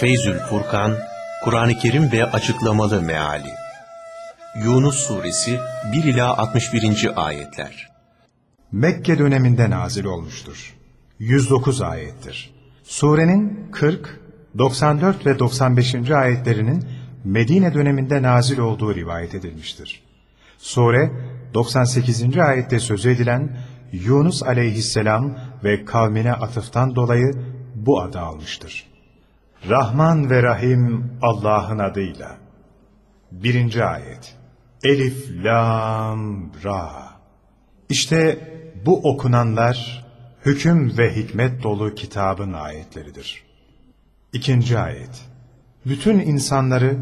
Feyzül Furkan, Kur'an-ı Kerim ve açıklamalı meali. Yunus Suresi 1 ila 61. ayetler. Mekke döneminde nazil olmuştur. 109 ayettir. Surenin 40, 94 ve 95. ayetlerinin Medine döneminde nazil olduğu rivayet edilmiştir. Sure 98. ayette söz edilen Yunus aleyhisselam ve kavmine atıftan dolayı bu adı almıştır. Rahman ve Rahim Allah'ın adıyla. Birinci ayet. Elif, Lam, Ra. İşte bu okunanlar hüküm ve hikmet dolu kitabın ayetleridir. İkinci ayet. Bütün insanları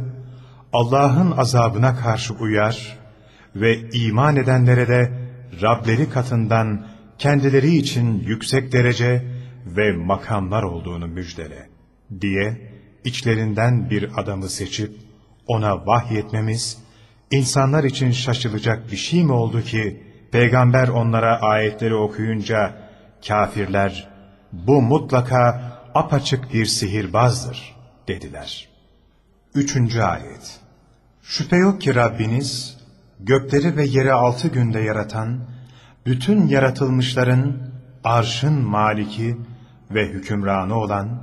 Allah'ın azabına karşı uyar ve iman edenlere de Rableri katından kendileri için yüksek derece ve makamlar olduğunu müjdele diye içlerinden bir adamı seçip ona vahyetmemiz insanlar için şaşılacak bir şey mi oldu ki peygamber onlara ayetleri okuyunca kafirler bu mutlaka apaçık bir sihirbazdır dediler. Üçüncü ayet Şüphe yok ki Rabbiniz gökleri ve yeri altı günde yaratan, bütün yaratılmışların arşın maliki ve hükümranı olan,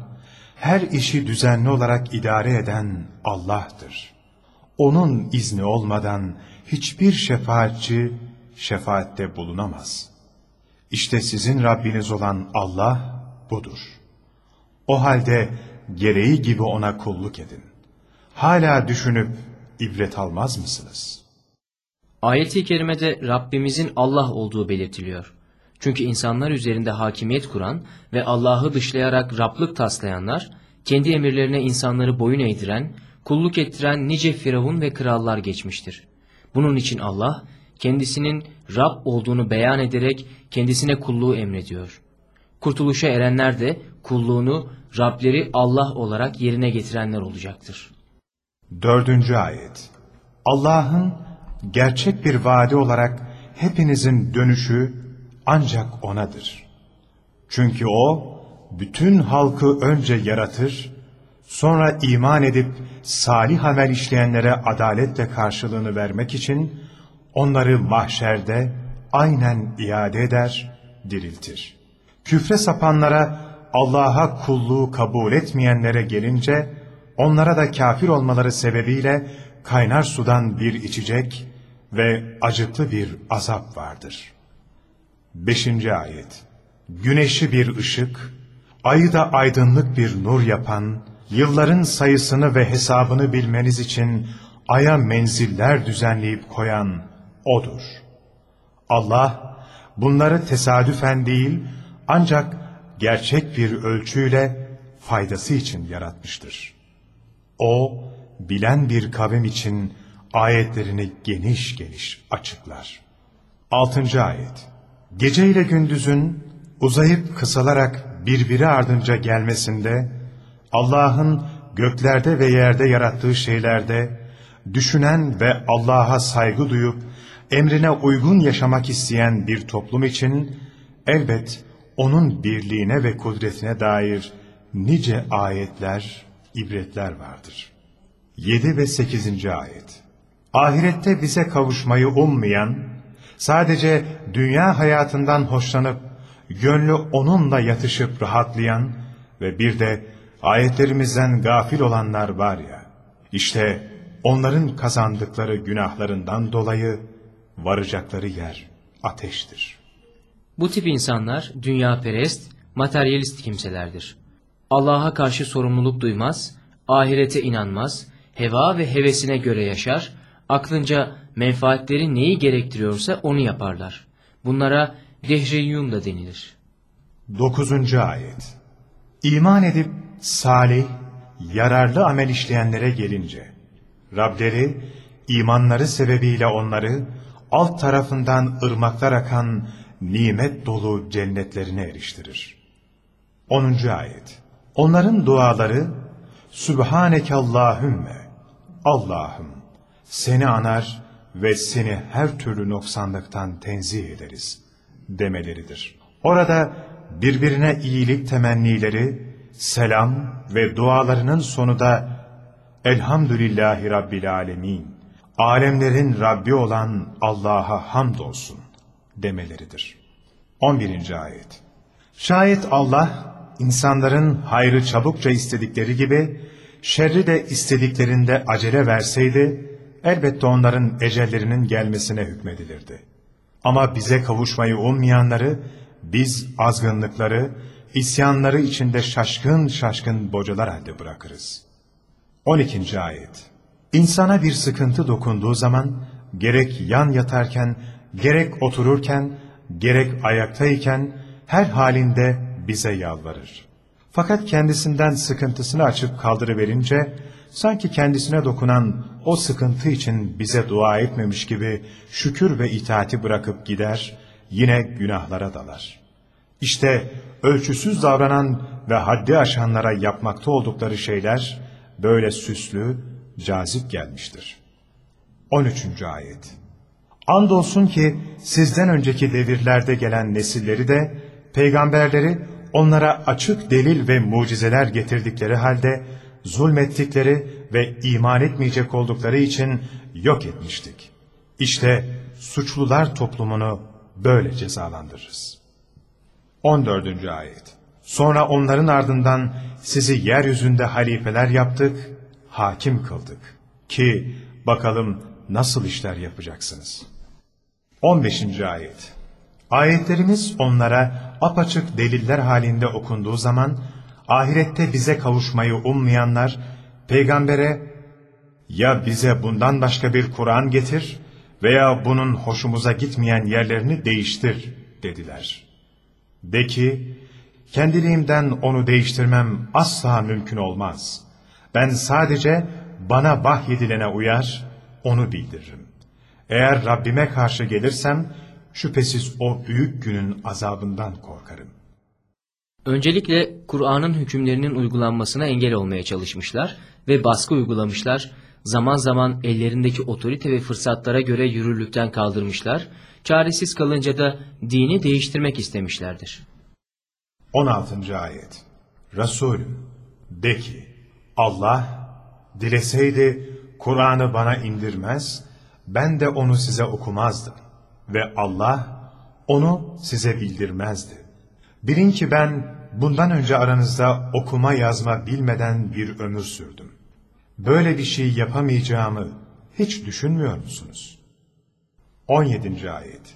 her işi düzenli olarak idare eden Allah'tır. Onun izni olmadan hiçbir şefaatçi şefaatte bulunamaz. İşte sizin Rabbiniz olan Allah budur. O halde gereği gibi ona kulluk edin. Hala düşünüp ibret almaz mısınız?'' Ayet-i kerimede Rabbimizin Allah olduğu belirtiliyor. Çünkü insanlar üzerinde hakimiyet kuran ve Allah'ı dışlayarak Rablık taslayanlar, kendi emirlerine insanları boyun eğdiren, kulluk ettiren nice firavun ve krallar geçmiştir. Bunun için Allah, kendisinin Rab olduğunu beyan ederek kendisine kulluğu emrediyor. Kurtuluşa erenler de kulluğunu Rableri Allah olarak yerine getirenler olacaktır. Dördüncü ayet Allah'ın gerçek bir vaadi olarak hepinizin dönüşü ancak O'nadır. Çünkü O, bütün halkı önce yaratır, sonra iman edip salih amel işleyenlere adaletle karşılığını vermek için onları mahşerde aynen iade eder, diriltir. Küfre sapanlara, Allah'a kulluğu kabul etmeyenlere gelince, onlara da kafir olmaları sebebiyle kaynar sudan bir içecek ve acıklı bir azap vardır. Beşinci ayet Güneşi bir ışık, ayı da aydınlık bir nur yapan, yılların sayısını ve hesabını bilmeniz için aya menziller düzenleyip koyan O'dur. Allah bunları tesadüfen değil ancak gerçek bir ölçüyle faydası için yaratmıştır. O, bilen bir kavim için ayetlerini geniş geniş açıklar. Altıncı ayet Gece ile gündüzün uzayıp kısalarak birbiri ardınca gelmesinde, Allah'ın göklerde ve yerde yarattığı şeylerde, düşünen ve Allah'a saygı duyup, emrine uygun yaşamak isteyen bir toplum için, elbet onun birliğine ve kudretine dair nice ayetler, ibretler vardır. 7 ve 8. ayet ahirette bize kavuşmayı ummayan, sadece dünya hayatından hoşlanıp, gönlü onunla yatışıp rahatlayan ve bir de ayetlerimizden gafil olanlar var ya, işte onların kazandıkları günahlarından dolayı varacakları yer ateştir. Bu tip insanlar dünyaperest, materyalist kimselerdir. Allah'a karşı sorumluluk duymaz, ahirete inanmaz, heva ve hevesine göre yaşar, Aklınca menfaatleri neyi gerektiriyorsa onu yaparlar. Bunlara dehriyyum da denilir. Dokuzuncu ayet İman edip salih, yararlı amel işleyenlere gelince, Rableri imanları sebebiyle onları alt tarafından ırmaklar akan nimet dolu cennetlerine eriştirir. Onuncu ayet Onların duaları Sübhaneke Allahümme Allah'ım seni anar ve seni her türlü noksanlıktan tenzih ederiz demeleridir. Orada birbirine iyilik temennileri, selam ve dualarının sonu da Elhamdülillahi Rabbil Alemin, alemlerin Rabbi olan Allah'a hamdolsun demeleridir. 11. Ayet Şayet Allah, insanların hayrı çabukça istedikleri gibi, şerri de istediklerinde acele verseydi, elbette onların ecellerinin gelmesine hükmedilirdi. Ama bize kavuşmayı ummayanları, biz azgınlıkları, isyanları içinde şaşkın şaşkın bocalar halde bırakırız. 12. Ayet İnsana bir sıkıntı dokunduğu zaman, gerek yan yatarken, gerek otururken, gerek ayaktayken, her halinde bize yalvarır. Fakat kendisinden sıkıntısını açıp kaldırıverince, sanki kendisine dokunan o sıkıntı için bize dua etmemiş gibi şükür ve itaati bırakıp gider, yine günahlara dalar. İşte ölçüsüz davranan ve haddi aşanlara yapmakta oldukları şeyler, böyle süslü, cazip gelmiştir. 13. Ayet Andolsun ki sizden önceki devirlerde gelen nesilleri de, peygamberleri onlara açık delil ve mucizeler getirdikleri halde, zulmettikleri ve iman etmeyecek oldukları için yok etmiştik. İşte suçlular toplumunu böyle cezalandırırız. 14. Ayet Sonra onların ardından sizi yeryüzünde halifeler yaptık, hakim kıldık. Ki bakalım nasıl işler yapacaksınız. 15. Ayet Ayetlerimiz onlara apaçık deliller halinde okunduğu zaman, ahirette bize kavuşmayı ummayanlar, peygambere, ya bize bundan başka bir Kur'an getir veya bunun hoşumuza gitmeyen yerlerini değiştir dediler. De ki, kendiliğimden onu değiştirmem asla mümkün olmaz. Ben sadece bana vahyedilene uyar, onu bildiririm. Eğer Rabbime karşı gelirsem, şüphesiz o büyük günün azabından korkarım. Öncelikle Kur'an'ın hükümlerinin uygulanmasına engel olmaya çalışmışlar ve baskı uygulamışlar. Zaman zaman ellerindeki otorite ve fırsatlara göre yürürlükten kaldırmışlar. Çaresiz kalınca da dini değiştirmek istemişlerdir. 16. Ayet Resulüm de ki Allah dileseydi Kur'an'ı bana indirmez, ben de onu size okumazdım ve Allah onu size bildirmezdi. Bilin ki ben bundan önce aranızda okuma yazma bilmeden bir ömür sürdüm. Böyle bir şey yapamayacağımı hiç düşünmüyor musunuz? 17. Ayet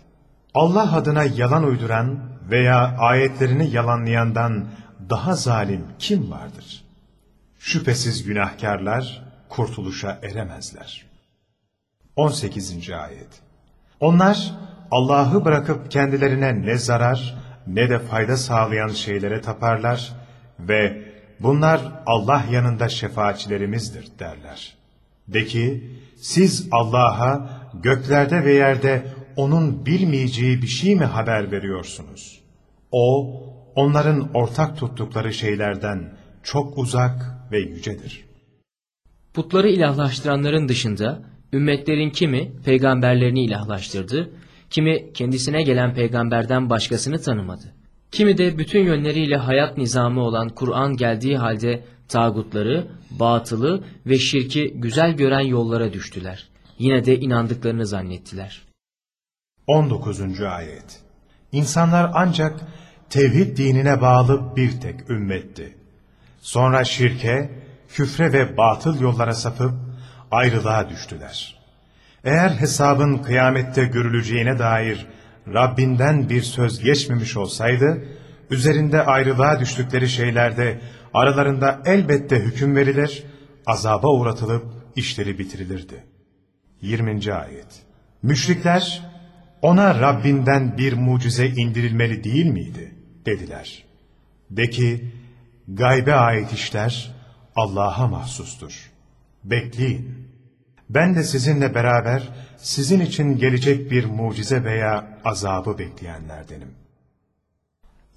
Allah adına yalan uyduran veya ayetlerini yalanlayandan daha zalim kim vardır? Şüphesiz günahkarlar kurtuluşa eremezler. 18. Ayet Onlar Allah'ı bırakıp kendilerine ne zarar ne de fayda sağlayan şeylere taparlar ve bunlar Allah yanında şefaatçilerimizdir derler. De ki siz Allah'a göklerde ve yerde onun bilmeyeceği bir şey mi haber veriyorsunuz? O onların ortak tuttukları şeylerden çok uzak ve yücedir. Putları ilahlaştıranların dışında ümmetlerin kimi peygamberlerini ilahlaştırdı, kimi kendisine gelen peygamberden başkasını tanımadı. Kimi de bütün yönleriyle hayat nizamı olan Kur'an geldiği halde tağutları, batılı ve şirki güzel gören yollara düştüler. Yine de inandıklarını zannettiler. 19. Ayet İnsanlar ancak tevhid dinine bağlı bir tek ümmetti. Sonra şirke, küfre ve batıl yollara sapıp ayrılığa düştüler. Eğer hesabın kıyamette görüleceğine dair Rabbinden bir söz geçmemiş olsaydı, üzerinde ayrılığa düştükleri şeylerde aralarında elbette hüküm verilir, azaba uğratılıp işleri bitirilirdi. 20. Ayet Müşrikler, ona Rabbinden bir mucize indirilmeli değil miydi? dediler. De ki, gaybe ait işler Allah'a mahsustur. Bekleyin. Ben de sizinle beraber sizin için gelecek bir mucize veya azabı bekleyenlerdenim.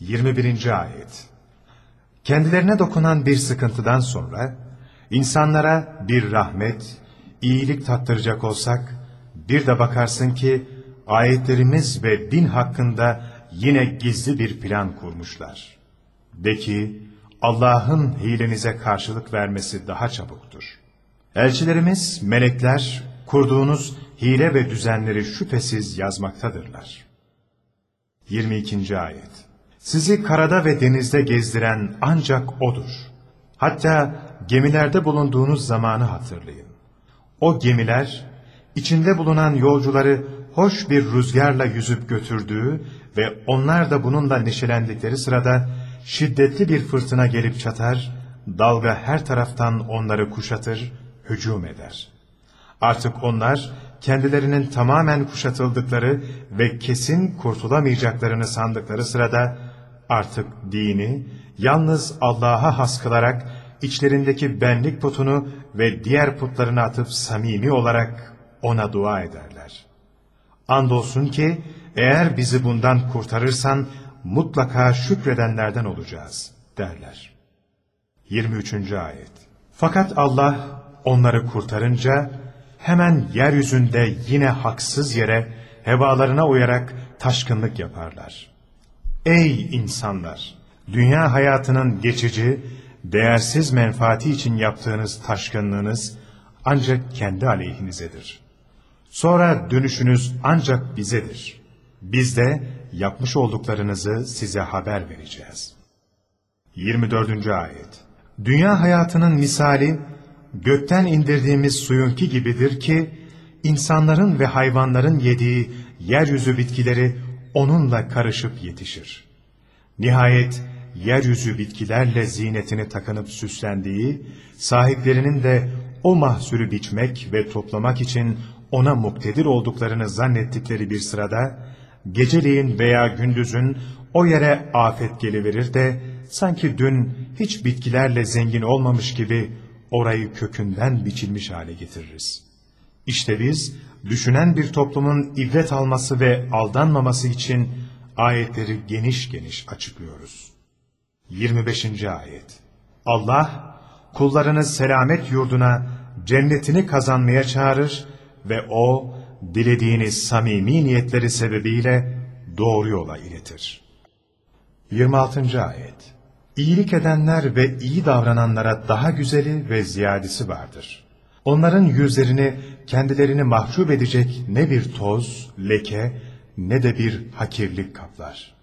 21. Ayet Kendilerine dokunan bir sıkıntıdan sonra, insanlara bir rahmet, iyilik tattıracak olsak, bir de bakarsın ki, ayetlerimiz ve din hakkında yine gizli bir plan kurmuşlar. De ki, Allah'ın hilenize karşılık vermesi daha çabuktur. Elçilerimiz, melekler, kurduğunuz hile ve düzenleri şüphesiz yazmaktadırlar. 22. Ayet Sizi karada ve denizde gezdiren ancak O'dur. Hatta gemilerde bulunduğunuz zamanı hatırlayın. O gemiler, içinde bulunan yolcuları hoş bir rüzgarla yüzüp götürdüğü ve onlar da bununla neşelendikleri sırada şiddetli bir fırtına gelip çatar, dalga her taraftan onları kuşatır, hücum eder. Artık onlar kendilerinin tamamen kuşatıldıkları ve kesin kurtulamayacaklarını sandıkları sırada artık dini yalnız Allah'a has kılarak içlerindeki benlik putunu ve diğer putlarını atıp samimi olarak ona dua ederler. Andolsun ki eğer bizi bundan kurtarırsan mutlaka şükredenlerden olacağız derler. 23. Ayet Fakat Allah onları kurtarınca hemen yeryüzünde yine haksız yere hevalarına uyarak taşkınlık yaparlar. Ey insanlar! Dünya hayatının geçici, değersiz menfaati için yaptığınız taşkınlığınız ancak kendi aleyhinizedir. Sonra dönüşünüz ancak bizedir. Biz de yapmış olduklarınızı size haber vereceğiz. 24. Ayet Dünya hayatının misali, gökten indirdiğimiz suyunki gibidir ki, insanların ve hayvanların yediği yeryüzü bitkileri onunla karışıp yetişir. Nihayet yeryüzü bitkilerle zinetini takınıp süslendiği, sahiplerinin de o mahsulü biçmek ve toplamak için ona muktedir olduklarını zannettikleri bir sırada, geceleyin veya gündüzün o yere afet geliverir de, sanki dün hiç bitkilerle zengin olmamış gibi orayı kökünden biçilmiş hale getiririz. İşte biz, düşünen bir toplumun ibret alması ve aldanmaması için ayetleri geniş geniş açıklıyoruz. 25. Ayet Allah, kullarını selamet yurduna, cennetini kazanmaya çağırır ve O, dilediğini samimi niyetleri sebebiyle doğru yola iletir. 26. Ayet İyilik edenler ve iyi davrananlara daha güzeli ve ziyadesi vardır. Onların yüzlerini kendilerini mahcup edecek ne bir toz, leke ne de bir hakirlik kaplar.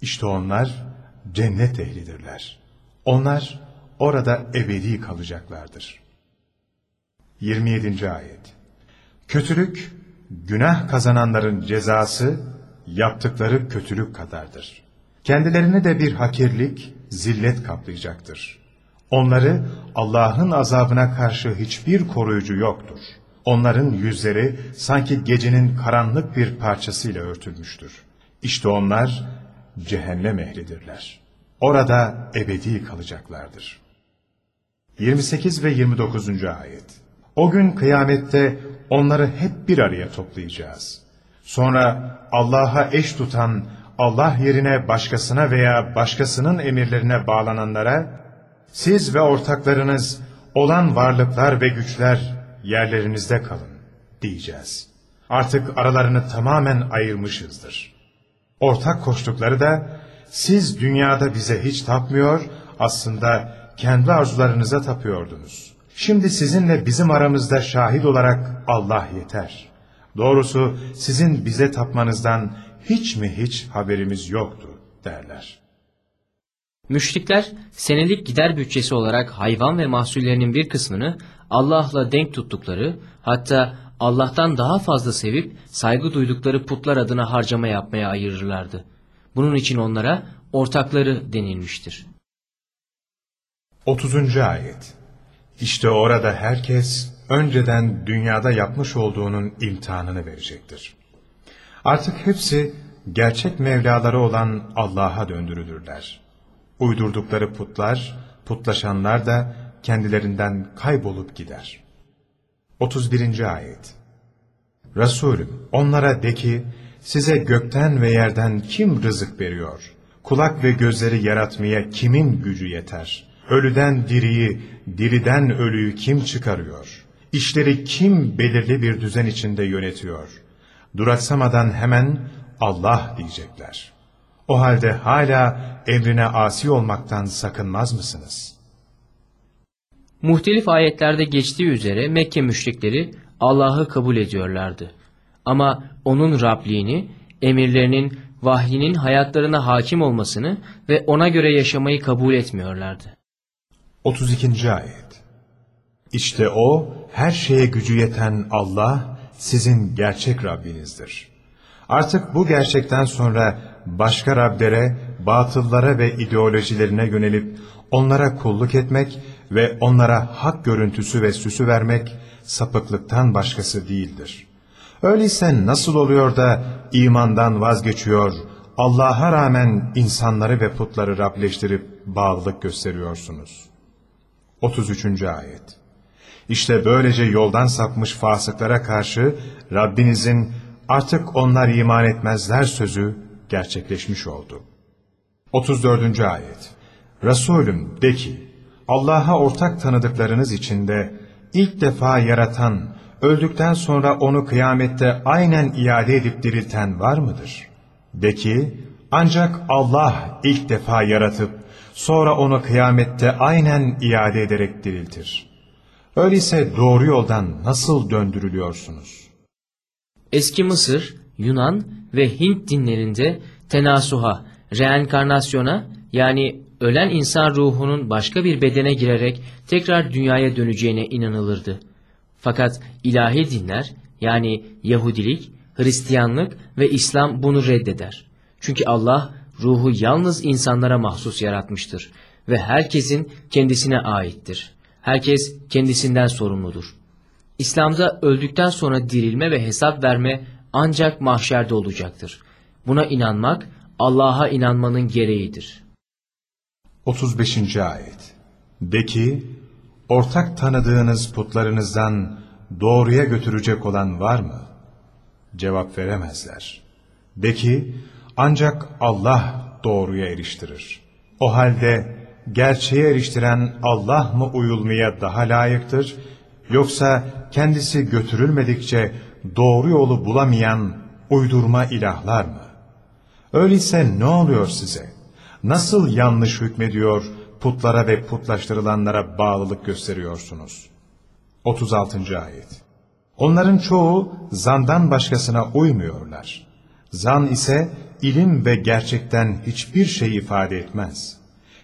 İşte onlar cennet ehlidirler. Onlar orada ebedi kalacaklardır. 27. Ayet Kötülük, günah kazananların cezası yaptıkları kötülük kadardır. Kendilerine de bir hakirlik, zillet kaplayacaktır. Onları Allah'ın azabına karşı hiçbir koruyucu yoktur. Onların yüzleri sanki gecenin karanlık bir parçasıyla örtülmüştür. İşte onlar cehennem ehlidirler. Orada ebedi kalacaklardır. 28 ve 29. ayet O gün kıyamette onları hep bir araya toplayacağız. Sonra Allah'a eş tutan, Allah yerine başkasına veya başkasının emirlerine bağlananlara, siz ve ortaklarınız olan varlıklar ve güçler yerlerinizde kalın diyeceğiz. Artık aralarını tamamen ayırmışızdır. Ortak koştukları da, siz dünyada bize hiç tapmıyor, aslında kendi arzularınıza tapıyordunuz. Şimdi sizinle bizim aramızda şahit olarak Allah yeter. Doğrusu sizin bize tapmanızdan hiç mi hiç haberimiz yoktu derler. Müşrikler senelik gider bütçesi olarak hayvan ve mahsullerinin bir kısmını Allah'la denk tuttukları hatta Allah'tan daha fazla sevip saygı duydukları putlar adına harcama yapmaya ayırırlardı. Bunun için onlara ortakları denilmiştir. 30. Ayet İşte orada herkes önceden dünyada yapmış olduğunun imtihanını verecektir. Artık hepsi gerçek Mevlaları olan Allah'a döndürülürler. Uydurdukları putlar, putlaşanlar da kendilerinden kaybolup gider. 31. Ayet Resulüm onlara de ki, size gökten ve yerden kim rızık veriyor? Kulak ve gözleri yaratmaya kimin gücü yeter? Ölüden diriyi, diriden ölüyü kim çıkarıyor? İşleri kim belirli bir düzen içinde yönetiyor? Duraksamadan hemen Allah diyecekler. O halde hala emrine asi olmaktan sakınmaz mısınız? Muhtelif ayetlerde geçtiği üzere Mekke müşrikleri Allah'ı kabul ediyorlardı. Ama onun Rabliğini, emirlerinin, vahyinin hayatlarına hakim olmasını ve ona göre yaşamayı kabul etmiyorlardı. 32. Ayet İşte o, her şeye gücü yeten Allah, sizin gerçek Rabbinizdir. Artık bu gerçekten sonra başka Rablere, batıllara ve ideolojilerine yönelip onlara kulluk etmek ve onlara hak görüntüsü ve süsü vermek sapıklıktan başkası değildir. Öyleyse nasıl oluyor da imandan vazgeçiyor, Allah'a rağmen insanları ve putları Rableştirip bağlılık gösteriyorsunuz? 33. Ayet İşte böylece yoldan sapmış fasıklara karşı Rabbinizin artık onlar iman etmezler sözü gerçekleşmiş oldu. 34. Ayet Resulüm de ki, Allah'a ortak tanıdıklarınız içinde ilk defa yaratan, öldükten sonra onu kıyamette aynen iade edip dirilten var mıdır? De ki, ancak Allah ilk defa yaratıp, sonra onu kıyamette aynen iade ederek diriltir. Öyleyse doğru yoldan nasıl döndürülüyorsunuz? Eski Mısır, Yunan ve Hint dinlerinde tenasuha, reenkarnasyona yani ölen insan ruhunun başka bir bedene girerek tekrar dünyaya döneceğine inanılırdı. Fakat ilahi dinler yani Yahudilik, Hristiyanlık ve İslam bunu reddeder. Çünkü Allah ruhu yalnız insanlara mahsus yaratmıştır ve herkesin kendisine aittir. Herkes kendisinden sorumludur. İslam'da öldükten sonra dirilme ve hesap verme ancak mahşerde olacaktır. Buna inanmak Allah'a inanmanın gereğidir. 35. Ayet De ki, ortak tanıdığınız putlarınızdan doğruya götürecek olan var mı? Cevap veremezler. De ki, ancak Allah doğruya eriştirir. O halde gerçeğe eriştiren Allah mı uyulmaya daha layıktır, yoksa kendisi götürülmedikçe doğru yolu bulamayan uydurma ilahlar mı? Öyleyse ne oluyor size? Nasıl yanlış hükmediyor, putlara ve putlaştırılanlara bağlılık gösteriyorsunuz? 36. Ayet Onların çoğu zandan başkasına uymuyorlar. Zan ise ilim ve gerçekten hiçbir şey ifade etmez.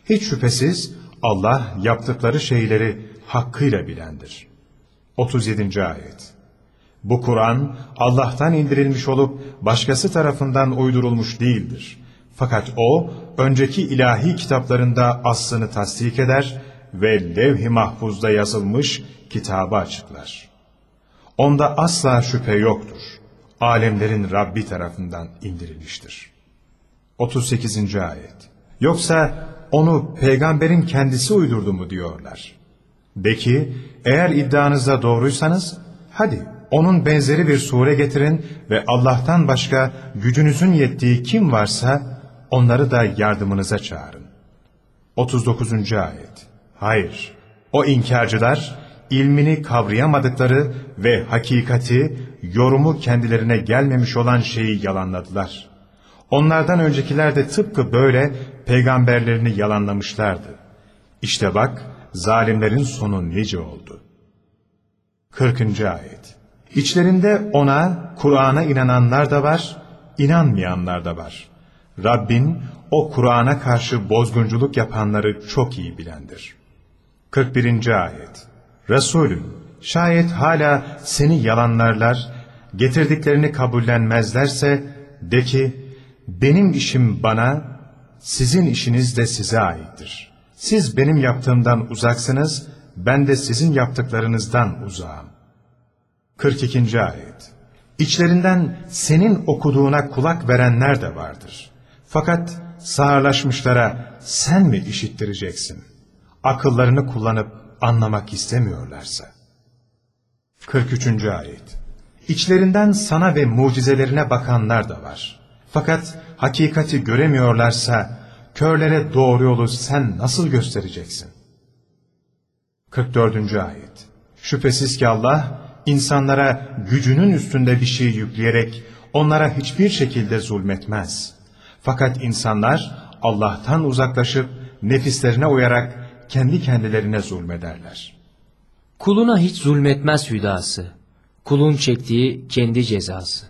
Hiç şüphesiz Allah yaptıkları şeyleri hakkıyla bilendir. 37. Ayet Bu Kur'an Allah'tan indirilmiş olup başkası tarafından uydurulmuş değildir. Fakat o önceki ilahi kitaplarında aslını tasdik eder ve levh-i mahfuzda yazılmış kitabı açıklar. Onda asla şüphe yoktur. Alemlerin Rabbi tarafından indirilmiştir. 38. Ayet Yoksa onu peygamberin kendisi uydurdu mu diyorlar. De ki eğer iddianızda doğruysanız hadi onun benzeri bir sure getirin ve Allah'tan başka gücünüzün yettiği kim varsa onları da yardımınıza çağırın. 39. Ayet Hayır, o inkarcılar ilmini kavrayamadıkları ve hakikati, yorumu kendilerine gelmemiş olan şeyi yalanladılar. Onlardan öncekiler de tıpkı böyle peygamberlerini yalanlamışlardı. İşte bak, zalimlerin sonu nice oldu. 40. Ayet İçlerinde ona, Kur'an'a inananlar da var, inanmayanlar da var. Rabbin o Kur'an'a karşı bozgunculuk yapanları çok iyi bilendir. 41. Ayet Resulüm, şayet hala seni yalanlarlar, getirdiklerini kabullenmezlerse, de ki, benim işim bana, sizin işiniz de size aittir. Siz benim yaptığımdan uzaksınız, ben de sizin yaptıklarınızdan uzağım. 42. Ayet İçlerinden senin okuduğuna kulak verenler de vardır. Fakat sağırlaşmışlara sen mi işittireceksin? Akıllarını kullanıp anlamak istemiyorlarsa. 43. Ayet İçlerinden sana ve mucizelerine bakanlar da var. Fakat hakikati göremiyorlarsa, körlere doğru yolu sen nasıl göstereceksin? 44. Ayet Şüphesiz ki Allah, insanlara gücünün üstünde bir şey yükleyerek, onlara hiçbir şekilde zulmetmez. Fakat insanlar Allah'tan uzaklaşıp nefislerine uyarak kendi kendilerine zulmederler. Kuluna hiç zulmetmez hüdası. Kulun çektiği kendi cezası.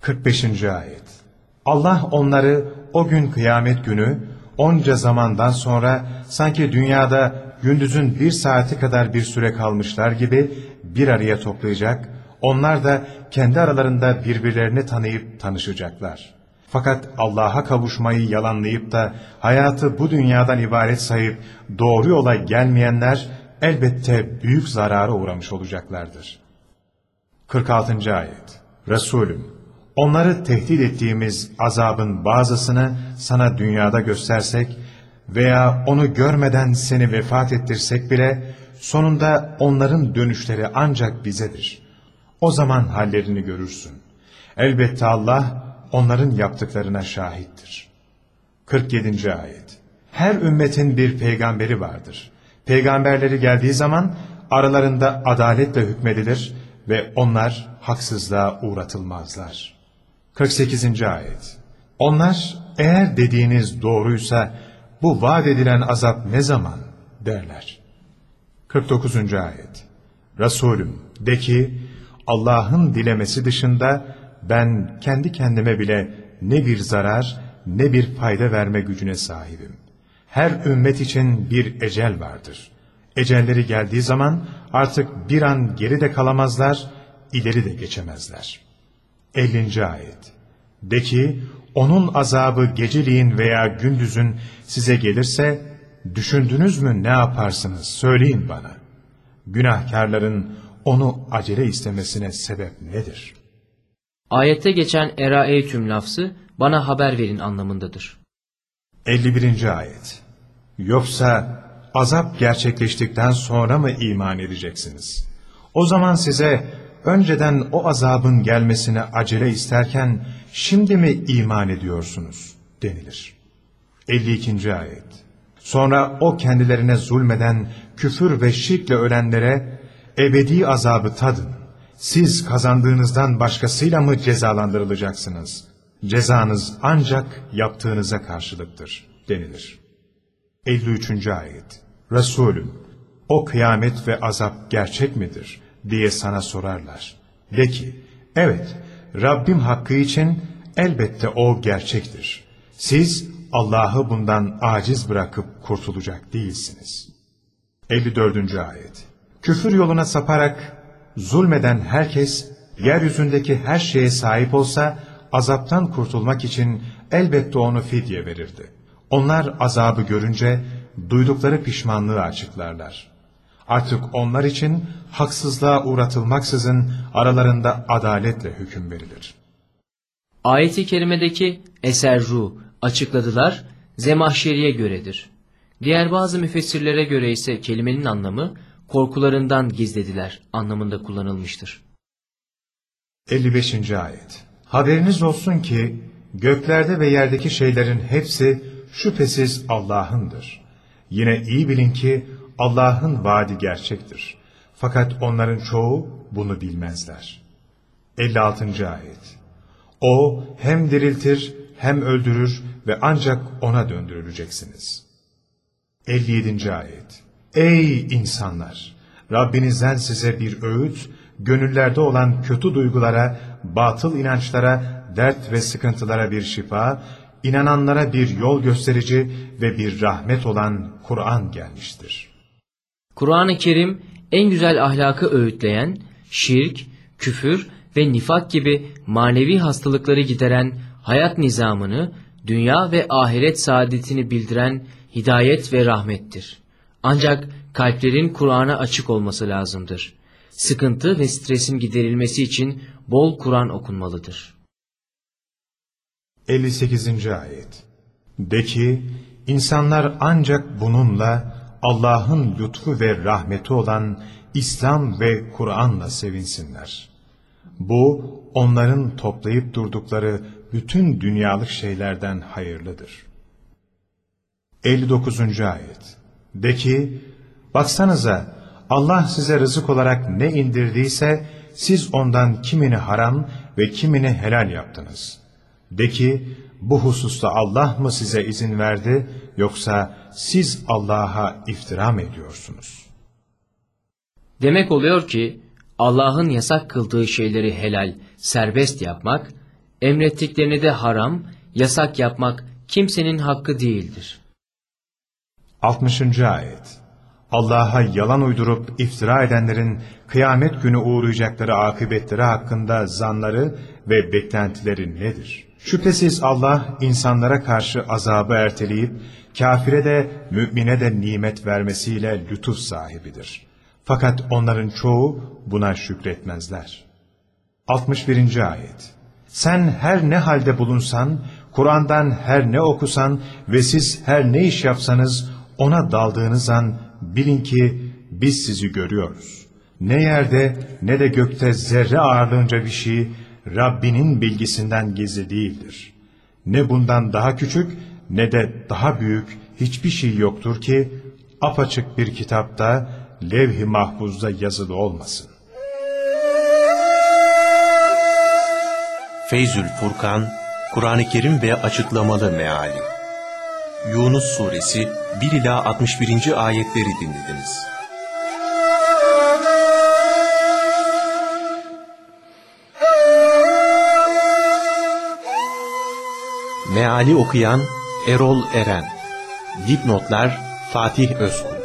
45. Ayet Allah onları o gün kıyamet günü onca zamandan sonra sanki dünyada gündüzün bir saati kadar bir süre kalmışlar gibi bir araya toplayacak, onlar da kendi aralarında birbirlerini tanıyıp tanışacaklar. Fakat Allah'a kavuşmayı yalanlayıp da hayatı bu dünyadan ibaret sayıp doğru yola gelmeyenler elbette büyük zarara uğramış olacaklardır. 46. Ayet Resulüm, onları tehdit ettiğimiz azabın bazısını sana dünyada göstersek veya onu görmeden seni vefat ettirsek bile sonunda onların dönüşleri ancak bizedir. O zaman hallerini görürsün. Elbette Allah onların yaptıklarına şahittir. 47. Ayet Her ümmetin bir peygamberi vardır. Peygamberleri geldiği zaman aralarında adaletle hükmedilir ve onlar haksızlığa uğratılmazlar. 48. Ayet Onlar eğer dediğiniz doğruysa bu vaat edilen azap ne zaman derler. 49. Ayet Resulüm de ki Allah'ın dilemesi dışında ben kendi kendime bile ne bir zarar ne bir fayda verme gücüne sahibim. Her ümmet için bir ecel vardır. Ecelleri geldiği zaman artık bir an geri de kalamazlar, ileri de geçemezler. 50. Ayet De ki, onun azabı geceliğin veya gündüzün size gelirse, düşündünüz mü ne yaparsınız söyleyin bana. Günahkarların onu acele istemesine sebep nedir? Ayette geçen eraeytüm lafzı bana haber verin anlamındadır. 51. Ayet Yoksa azap gerçekleştikten sonra mı iman edeceksiniz? O zaman size önceden o azabın gelmesine acele isterken şimdi mi iman ediyorsunuz denilir. 52. Ayet Sonra o kendilerine zulmeden küfür ve şirkle ölenlere ebedi azabı tadın. Siz kazandığınızdan başkasıyla mı cezalandırılacaksınız? Cezanız ancak yaptığınıza karşılıktır denilir. 53. Ayet Resulüm, o kıyamet ve azap gerçek midir diye sana sorarlar. De ki, evet, Rabbim hakkı için elbette o gerçektir. Siz Allah'ı bundan aciz bırakıp kurtulacak değilsiniz. 54. Ayet Küfür yoluna saparak zulmeden herkes, yeryüzündeki her şeye sahip olsa, azaptan kurtulmak için elbette onu fidye verirdi. Onlar azabı görünce, duydukları pişmanlığı açıklarlar. Artık onlar için haksızlığa uğratılmaksızın aralarında adaletle hüküm verilir. Ayeti kerimedeki eserru açıkladılar, zemahşeriye göredir. Diğer bazı müfessirlere göre ise kelimenin anlamı korkularından gizlediler anlamında kullanılmıştır. 55. Ayet Haberiniz olsun ki göklerde ve yerdeki şeylerin hepsi şüphesiz Allah'ındır. Yine iyi bilin ki Allah'ın vaadi gerçektir. Fakat onların çoğu bunu bilmezler. 56. Ayet O hem diriltir hem öldürür ve ancak ona döndürüleceksiniz. 57. Ayet Ey insanlar! Rabbinizden size bir öğüt, gönüllerde olan kötü duygulara, batıl inançlara, dert ve sıkıntılara bir şifa, inananlara bir yol gösterici ve bir rahmet olan Kur'an gelmiştir. Kur'an-ı Kerim en güzel ahlakı öğütleyen, şirk, küfür ve nifak gibi manevi hastalıkları gideren hayat nizamını, dünya ve ahiret saadetini bildiren hidayet ve rahmettir. Ancak kalplerin Kur'an'a açık olması lazımdır. Sıkıntı ve stresin giderilmesi için bol Kur'an okunmalıdır. 58. Ayet De ki, insanlar ancak bununla Allah'ın lütfu ve rahmeti olan İslam ve Kur'an'la sevinsinler. Bu, onların toplayıp durdukları bütün dünyalık şeylerden hayırlıdır. 59. Ayet De ki, baksanıza Allah size rızık olarak ne indirdiyse siz ondan kimini haram ve kimini helal yaptınız. De ki, bu hususta Allah mı size izin verdi yoksa siz Allah'a iftira mı ediyorsunuz? Demek oluyor ki Allah'ın yasak kıldığı şeyleri helal, serbest yapmak, emrettiklerini de haram, yasak yapmak kimsenin hakkı değildir. 60. Ayet Allah'a yalan uydurup iftira edenlerin kıyamet günü uğrayacakları akıbetleri hakkında zanları ve beklentileri nedir? Şüphesiz Allah insanlara karşı azabı erteleyip kafire de mümine de nimet vermesiyle lütuf sahibidir. Fakat onların çoğu buna şükretmezler. 61. Ayet Sen her ne halde bulunsan, Kur'an'dan her ne okusan ve siz her ne iş yapsanız ona daldığınız an bilin ki biz sizi görüyoruz. Ne yerde ne de gökte zerre ağırlığınca bir şey Rabbinin bilgisinden gizli değildir. Ne bundan daha küçük ne de daha büyük hiçbir şey yoktur ki apaçık bir kitapta levh-i mahfuzda yazılı olmasın. Feyzül Furkan, Kur'an-ı Kerim ve açıklamalı meali. Yunus Suresi 1 ila 61. ayetleri dinlediniz. Meali okuyan Erol Eren. Dipnotlar Fatih Özkul.